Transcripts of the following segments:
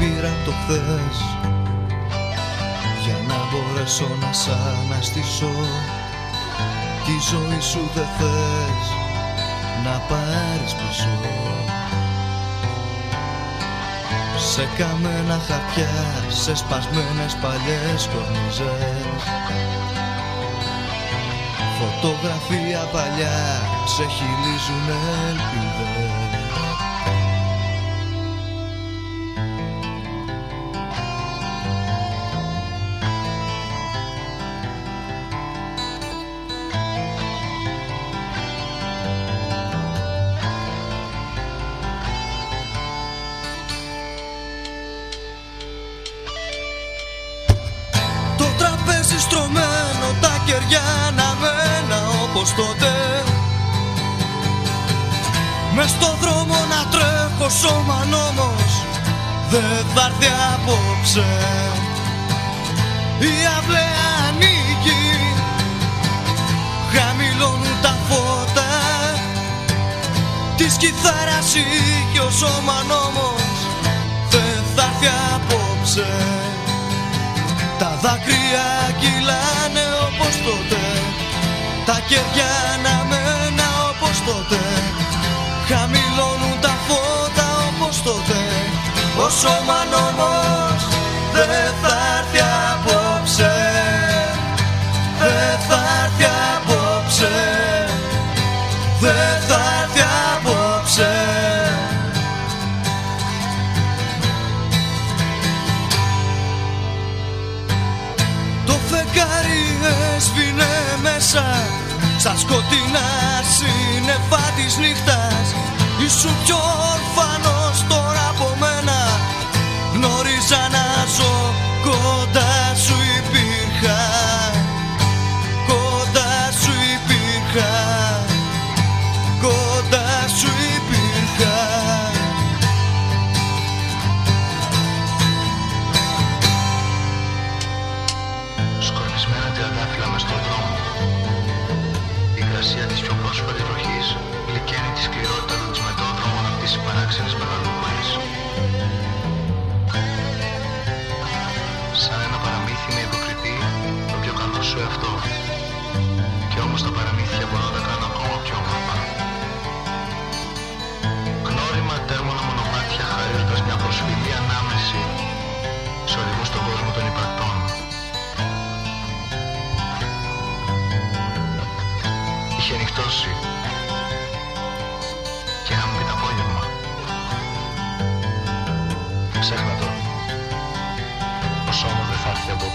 πήρα το χθες Για να μπορέσω να σ' αναστήσω. Τη ζωή σου δεν θες να πάρεις πίσω. Σε καμένα χαρτιά, σε σπασμένες παλιές κορνιζές Φωτογραφία παλιά, σε χυλίζουν ελπίδες στρωμένο, τα κεριά αναμένα όπως τότε. Μες στο δρόμο να τρέχω σώμα νόμος δεν θα έρθει απόψε. Η αυλαία ανοίγει Χαμηλώνουν τα φώτα. Της κιθάρας είχε ο σώμα νόμος δεν θα έρθει απόψε. τα δάκρυα κυλάνε όπως τότε. Τα κεριά αναμένα όπως τότε. Χαμηλώνουν τα φώτα όπως τότε. Ο σώμα Στα σκοτεινά σύννεφα της νύχτας. Ήσουν πιο ορφανός τώρα από μένα. Γνώριζα να ζω κοντά σου υπήρχα. Κοντά σου υπήρχα. Κοντά σου υπήρχα. Σκορπισμένα τριαντάφυλλα μες στον δρόμο. Η υγρασία της πιο πρόσφαρης βροχής λυκαίνει της σκληρότητας του τσιμεντόδρομων αυτής της παράξενης μεγαλοπολής. Σαν ένα παραμύθι με υποκριτή το πιο καλό σου εαυτό. Κι όμως τα παραμύθια μπορώ να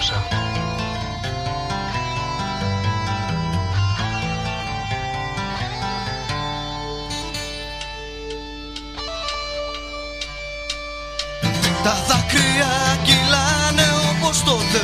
έρθει απόψε. Τα δάκρυα κυλάνε όπως τότε